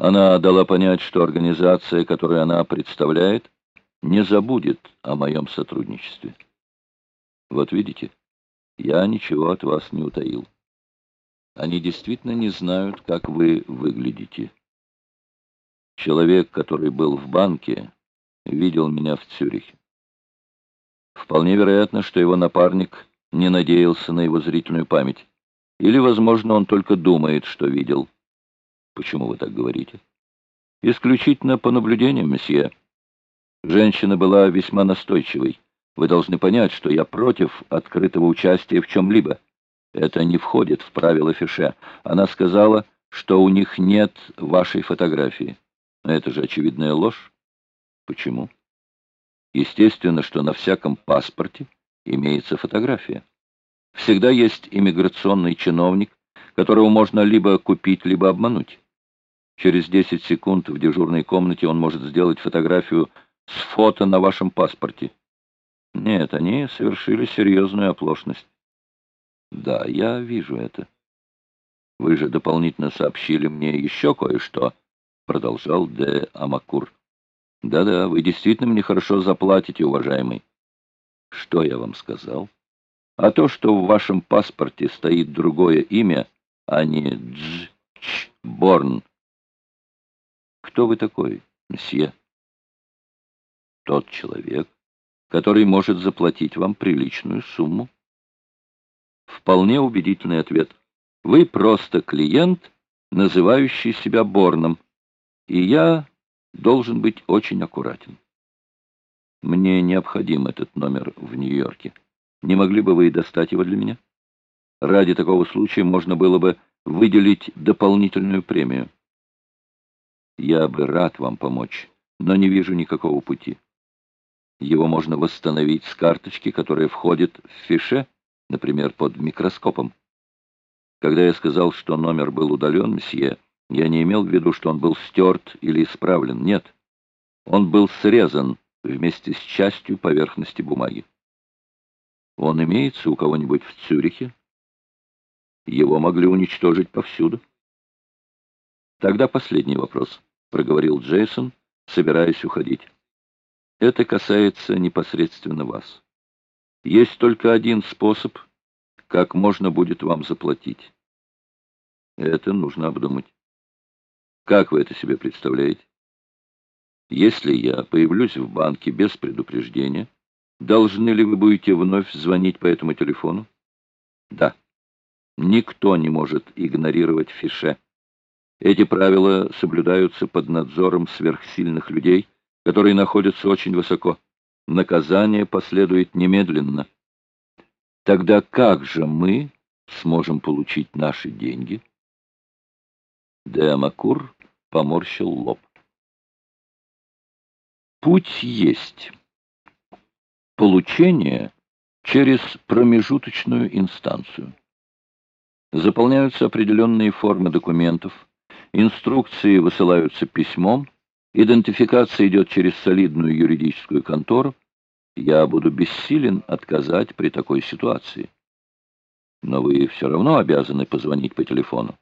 Она дала понять, что организация, которую она представляет, не забудет о моем сотрудничестве. Вот видите, я ничего от вас не утаил. Они действительно не знают, как вы выглядите. Человек, который был в банке, видел меня в Цюрихе. Вполне вероятно, что его напарник не надеялся на его зрительную память. Или, возможно, он только думает, что видел. Почему вы так говорите? Исключительно по наблюдениям, месье. Женщина была весьма настойчивой. Вы должны понять, что я против открытого участия в чем-либо. Это не входит в правила Фише. Она сказала, что у них нет вашей фотографии. Это же очевидная ложь. Почему? Естественно, что на всяком паспорте имеется фотография. Всегда есть иммиграционный чиновник, которого можно либо купить, либо обмануть. Через 10 секунд в дежурной комнате он может сделать фотографию с фото на вашем паспорте. Нет, они совершили серьезную оплошность. Да, я вижу это. Вы же дополнительно сообщили мне еще кое-что, продолжал Де Амакур. Да-да, вы действительно мне хорошо заплатите, уважаемый. Что я вам сказал? А то, что в вашем паспорте стоит другое имя, а не Дж. Борн. Кто вы такой, мсье? Тот человек, который может заплатить вам приличную сумму. Вполне убедительный ответ. Вы просто клиент, называющий себя Борном, и я должен быть очень аккуратен. Мне необходим этот номер в Нью-Йорке. Не могли бы вы достать его для меня? Ради такого случая можно было бы выделить дополнительную премию. Я бы рад вам помочь, но не вижу никакого пути. Его можно восстановить с карточки, которая входит в фише, например, под микроскопом. Когда я сказал, что номер был удален, мсье, я не имел в виду, что он был стерт или исправлен. Нет, он был срезан вместе с частью поверхности бумаги. Он имеется у кого-нибудь в Цюрихе? Его могли уничтожить повсюду. Тогда последний вопрос, — проговорил Джейсон, собираясь уходить. Это касается непосредственно вас. Есть только один способ, как можно будет вам заплатить. Это нужно обдумать. Как вы это себе представляете? Если я появлюсь в банке без предупреждения, должны ли вы будете вновь звонить по этому телефону? Да. Никто не может игнорировать фише. Эти правила соблюдаются под надзором сверхсильных людей, которые находятся очень высоко. Наказание последует немедленно. Тогда как же мы сможем получить наши деньги? Деамакур поморщил лоб. Путь есть. Получение через промежуточную инстанцию. Заполняются определенные формы документов, инструкции высылаются письмом, Идентификация идет через солидную юридическую контору. Я буду бессилен отказать при такой ситуации. Но вы все равно обязаны позвонить по телефону.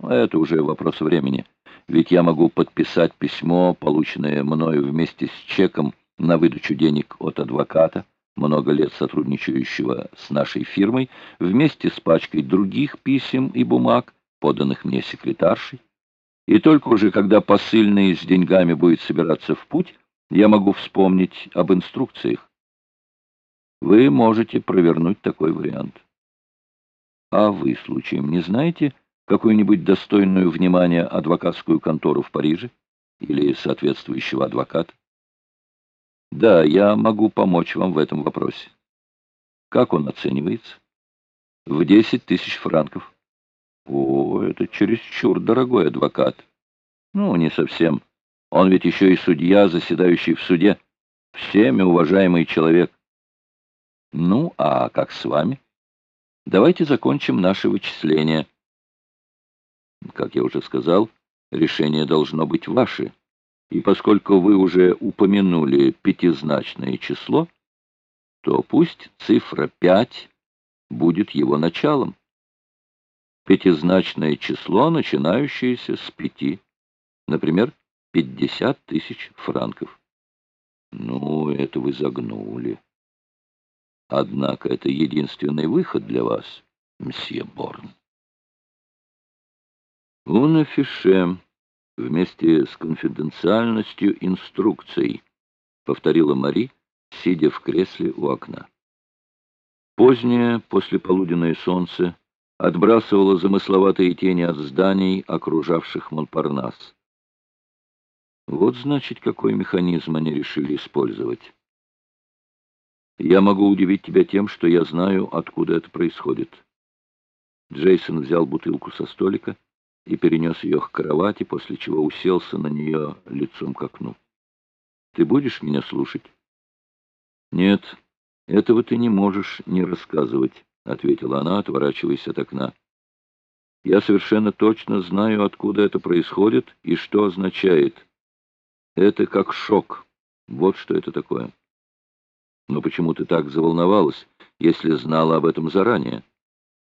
Это уже вопрос времени. Ведь я могу подписать письмо, полученное мною вместе с чеком на выдачу денег от адвоката, много лет сотрудничающего с нашей фирмой, вместе с пачкой других писем и бумаг, поданных мне секретаршей. И только уже когда посыльный с деньгами будет собираться в путь, я могу вспомнить об инструкциях. Вы можете провернуть такой вариант. А вы, случаем, не знаете какую-нибудь достойную внимания адвокатскую контору в Париже или соответствующего адвоката? Да, я могу помочь вам в этом вопросе. Как он оценивается? В 10 тысяч франков. О, это чересчур дорогой адвокат. Ну, не совсем. Он ведь еще и судья, заседающий в суде. Всеми уважаемый человек. Ну, а как с вами? Давайте закончим наши вычисления. Как я уже сказал, решение должно быть ваше. И поскольку вы уже упомянули пятизначное число, то пусть цифра 5 будет его началом пятизначное число, начинающееся с пяти. Например, 50 тысяч франков. Ну, это вы загнули. Однако это единственный выход для вас, мсье Борн. Он афише вместе с конфиденциальностью инструкций, повторила Мари, сидя в кресле у окна. Позднее послеполуденное солнце отбрасывало замысловатые тени от зданий, окружавших Монпарнас. Вот, значит, какой механизм они решили использовать. Я могу удивить тебя тем, что я знаю, откуда это происходит. Джейсон взял бутылку со столика и перенес ее к кровати, после чего уселся на нее лицом к окну. Ты будешь меня слушать? Нет, этого ты не можешь не рассказывать, ответила она, отворачиваясь от окна. Я совершенно точно знаю, откуда это происходит и что означает. Это как шок. Вот что это такое. Но почему ты так заволновалась, если знала об этом заранее?